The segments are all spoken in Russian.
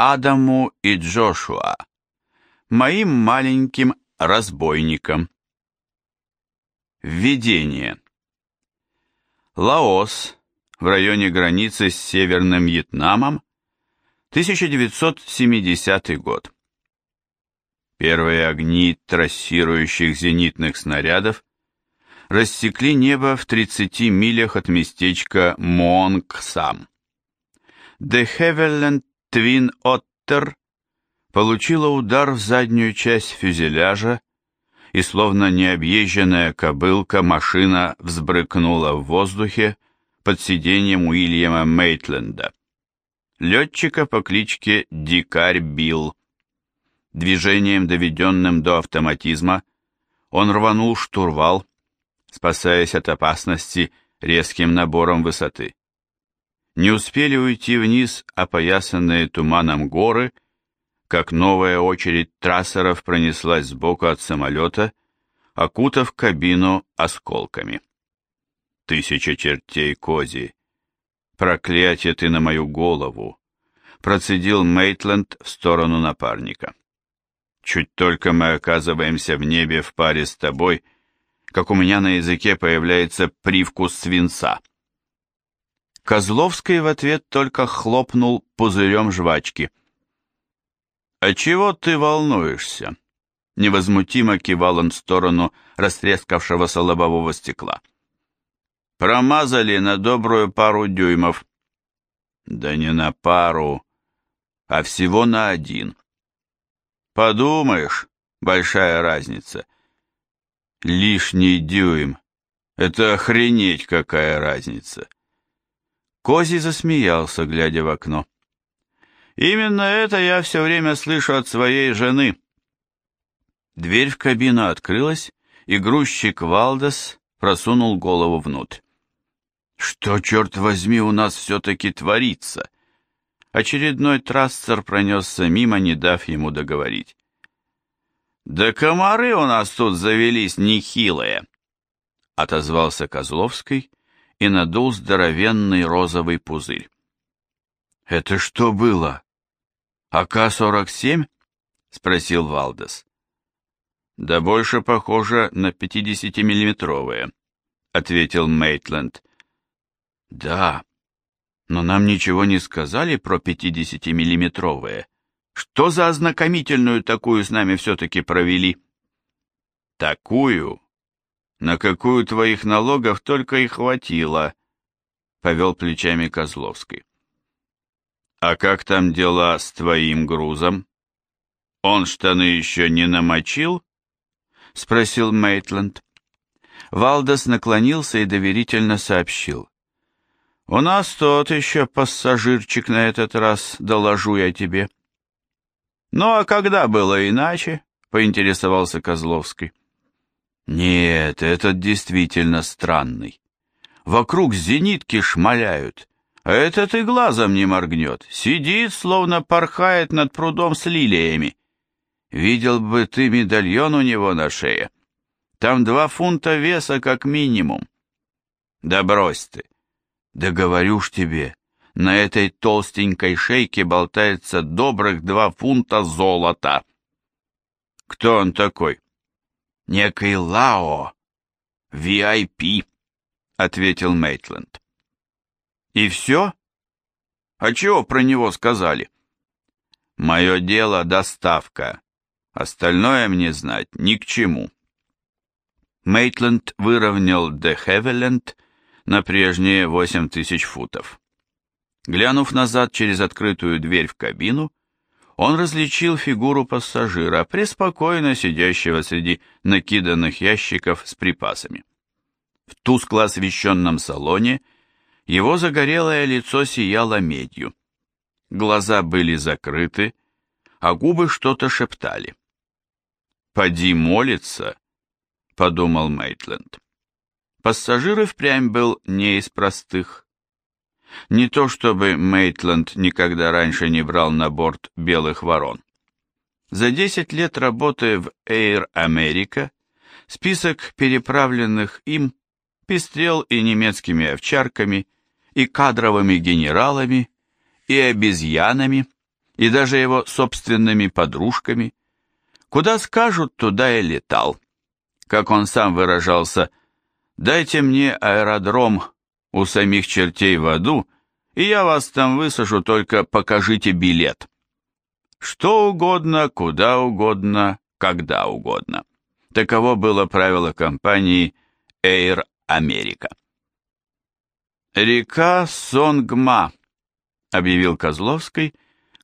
Адаму и Джошуа, моим маленьким разбойникам. Введение. Лаос, в районе границы с Северным Вьетнамом, 1970 год. Первые огни трассирующих зенитных снарядов рассекли небо в 30 милях от местечка Монгсам. De Havilland Twin Otter получила удар в заднюю часть фюзеляжа, и словно необъезженная кобылка машина взбрыкнула в воздухе под сиденьем Уильяма Мейтленда. Летчика по кличке Дикарь Билл. Движением, доведенным до автоматизма, он рванул штурвал, спасаясь от опасности резким набором высоты. Не успели уйти вниз опоясанные туманом горы, как новая очередь трассеров пронеслась сбоку от самолета, окутав кабину осколками. Тысяча чертей кози! Проклятие ты на мою голову! Процедил Мейтленд в сторону напарника. Чуть только мы оказываемся в небе в паре с тобой, как у меня на языке появляется привкус свинца. Козловский в ответ только хлопнул пузырем жвачки. «А чего ты волнуешься?» Невозмутимо кивал он в сторону растрескавшегося лобового стекла. «Промазали на добрую пару дюймов». «Да не на пару, а всего на один». «Подумаешь, большая разница». «Лишний дюйм. Это охренеть какая разница!» Кози засмеялся, глядя в окно. «Именно это я все время слышу от своей жены». Дверь в кабину открылась, и грузчик Валдес просунул голову внутрь. «Что, черт возьми, у нас все-таки творится?» Очередной трассер пронесся мимо, не дав ему договорить. «Да комары у нас тут завелись нехилые!» Отозвался Козловский и надул здоровенный розовый пузырь. «Это что было? АК-47?» — спросил Валдес. «Да больше похоже на 50-миллиметровые», — ответил Мейтленд. «Да, но нам ничего не сказали про 50-миллиметровые. Что за ознакомительную такую с нами все-таки провели?» «Такую, на какую твоих налогов только и хватило, повел плечами Козловский. А как там дела с твоим грузом? Он штаны еще не намочил? Спросил Мейтленд. Валдес наклонился и доверительно сообщил. «У нас тот еще пассажирчик на этот раз, доложу я тебе». «Ну а когда было иначе?» — поинтересовался Козловский. Нет, этот действительно странный. Вокруг зенитки шмаляют, а этот и глазом не моргнет, сидит, словно порхает над прудом с лилиями. Видел бы ты медальон у него на шее. Там два фунта веса как минимум. Да брось ты. Да говорю ж тебе, на этой толстенькой шейке болтается добрых два фунта золота. Кто он такой? Некий Лао, VIP, ответил Мейтленд. И все? А чего про него сказали? Мое дело доставка. Остальное мне знать ни к чему. Мейтленд выровнял Де Хевиленд на прежние восемь тысяч футов. Глянув назад через открытую дверь в кабину, он различил фигуру пассажира, преспокойно сидящего среди накиданных ящиков с припасами. В тускло освещенном салоне его загорелое лицо сияло медью. Глаза были закрыты, а губы что-то шептали. «Поди молиться», — подумал Мейтленд. Пассажир и впрямь был не из простых. Не то чтобы Мейтленд никогда раньше не брал на борт белых ворон. За 10 лет работы в Air America список переправленных им пестрел и немецкими овчарками, и кадровыми генералами, и обезьянами, и даже его собственными подружками. Куда скажут, туда и летал. Как он сам выражался, «Дайте мне аэродром у самих чертей в аду, и я вас там высажу, только покажите билет». Что угодно, куда угодно, когда угодно. Таково было правило компании Air America. «Река Сонгма», — объявил Козловский,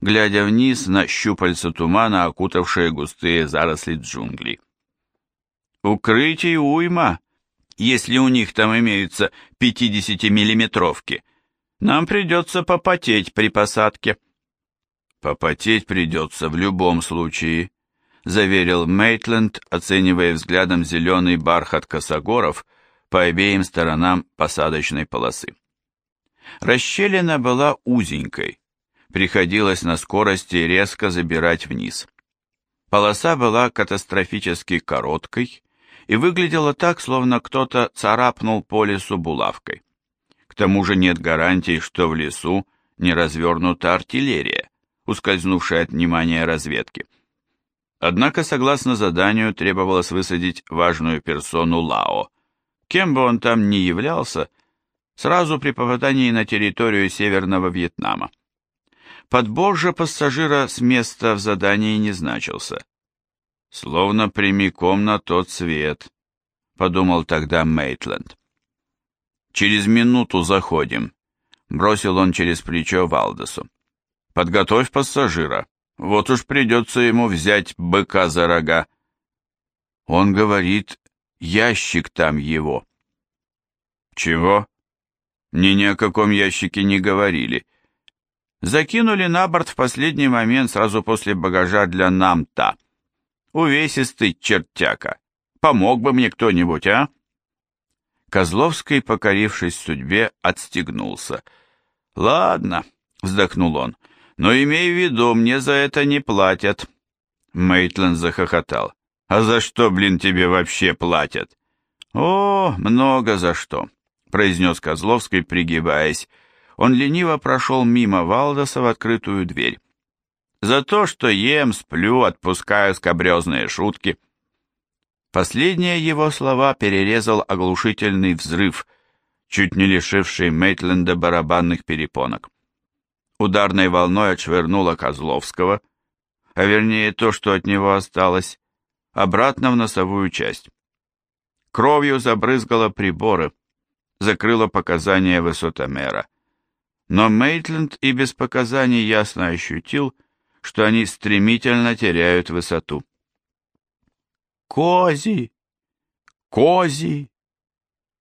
глядя вниз на щупальца тумана, окутавшие густые заросли джунглей. «Укрытий уйма, если у них там имеются 50-миллиметровки. Нам придется попотеть при посадке». «Попотеть придется в любом случае», — заверил Мейтленд, оценивая взглядом зеленый бархат косогоров по обеим сторонам посадочной полосы. Расщелина была узенькой, приходилось на скорости резко забирать вниз. Полоса была катастрофически короткой и выглядела так, словно кто-то царапнул по лесу булавкой. К тому же нет гарантий, что в лесу не развернута артиллерия, ускользнувшая от внимания разведки. Однако, согласно заданию, требовалось высадить важную персону Лао. Кем бы он там ни являлся, сразу при попадании на территорию Северного Вьетнама. Подбор же пассажира с места в задании не значился. Словно прямиком на тот свет, подумал тогда Мейтленд. Через минуту заходим, бросил он через плечо Валдесу. Подготовь пассажира, вот уж придется ему взять быка за рога. Он говорит, ящик там его. Чего? Мне ни о каком ящике не говорили. Закинули на борт в последний момент сразу после багажа для намта. Увесистый чертяка. Помог бы мне кто-нибудь, а? Козловский, покорившись судьбе, отстегнулся. «Ладно», — вздохнул он, — «но имей в виду, мне за это не платят». Мейтленд захохотал. «А за что, блин, тебе вообще платят?» «О, много за что произнес Козловский, пригибаясь. Он лениво прошел мимо Валдоса в открытую дверь. «За то, что ем, сплю, отпускаю скобрезные шутки». Последние его слова перерезал оглушительный взрыв, чуть не лишивший Мейтленда барабанных перепонок. Ударной волной отшвырнуло Козловского, а вернее то, что от него осталось, обратно в носовую часть. Кровью забрызгало приборы, закрыла показания высотомера. Но Мейтленд и без показаний ясно ощутил, что они стремительно теряют высоту. «Кози! Кози!»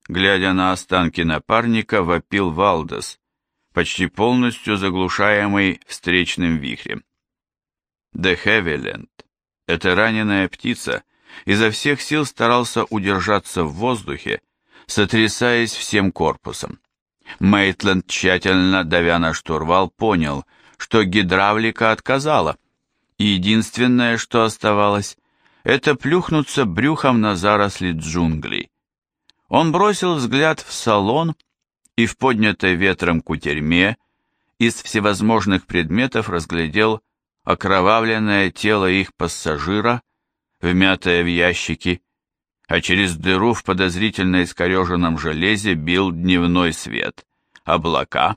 Глядя на останки напарника, вопил Валдес, почти полностью заглушаемый встречным вихрем. Де Хевиленд, эта раненая птица, изо всех сил старался удержаться в воздухе, сотрясаясь всем корпусом. Мейтленд, тщательно давя на штурвал, понял, что гидравлика отказала, и единственное, что оставалось, это плюхнуться брюхом на заросли джунглей. Он бросил взгляд в салон и в поднятой ветром кутерьме из всевозможных предметов разглядел окровавленное тело их пассажира, вмятое в ящики, а через дыру в подозрительно искореженном железе бил дневной свет, облака,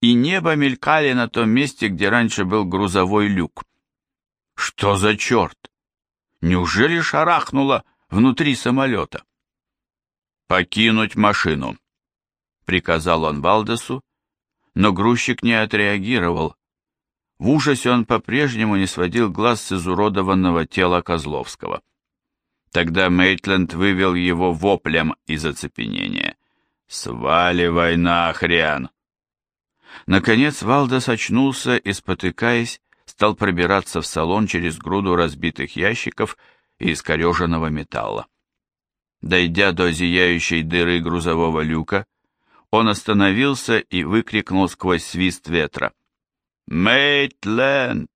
и небо мелькали на том месте, где раньше был грузовой люк. Что за черт? Неужели шарахнуло внутри самолета? «Покинуть машину», — приказал он Валдесу, но грузчик не отреагировал. В ужасе он по-прежнему не сводил глаз с изуродованного тела Козловского. Тогда Мейтленд вывел его воплем из оцепенения. «Сваливай нахрен!» Наконец Валдес очнулся и, спотыкаясь, стал пробираться в салон через груду разбитых ящиков и искореженного металла. Дойдя до зияющей дыры грузового люка, он остановился и выкрикнул сквозь свист ветра. «Мейтленд!»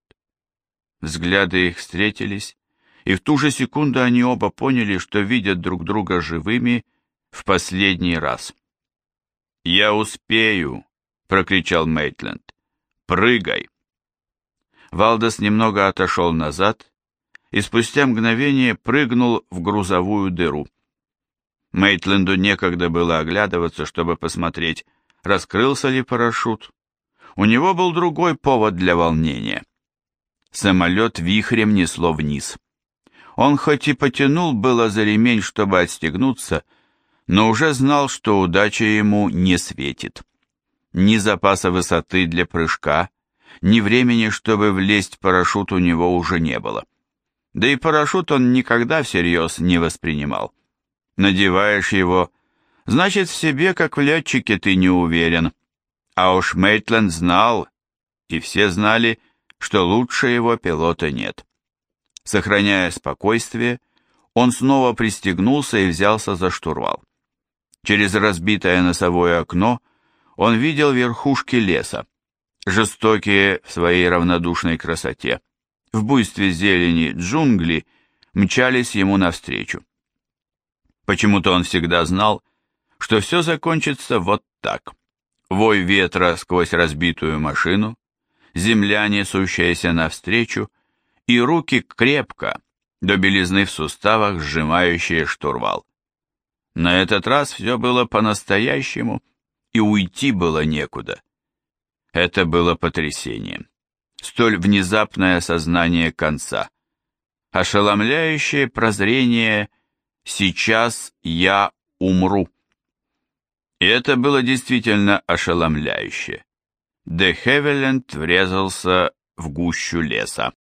Взгляды их встретились, и в ту же секунду они оба поняли, что видят друг друга живыми в последний раз. «Я успею!» — прокричал Мейтленд. «Прыгай!» Валдес немного отошел назад и спустя мгновение прыгнул в грузовую дыру. Мейтленду некогда было оглядываться, чтобы посмотреть, раскрылся ли парашют. У него был другой повод для волнения. Самолет вихрем несло вниз. Он хоть и потянул было за ремень, чтобы отстегнуться, но уже знал, что удача ему не светит. Ни запаса высоты для прыжка, ни времени, чтобы влезть в парашют у него уже не было. Да и парашют он никогда всерьез не воспринимал. Надеваешь его, значит, в себе, как в летчике, ты не уверен. А уж Мейтленд знал, и все знали, что лучше его пилота нет. Сохраняя спокойствие, он снова пристегнулся и взялся за штурвал. Через разбитое носовое окно он видел верхушки леса, жестокие в своей равнодушной красоте. В буйстве зелени джунгли мчались ему навстречу. Почему-то он всегда знал, что все закончится вот так. Вой ветра сквозь разбитую машину, земля, несущаяся навстречу, и руки крепко, до белизны в суставах, сжимающие штурвал. На этот раз все было по-настоящему, и уйти было некуда. Это было потрясением. Столь внезапное осознание конца. Ошеломляющее прозрение «сейчас я умру». И это было действительно ошеломляюще. Де Хевиленд врезался в гущу леса.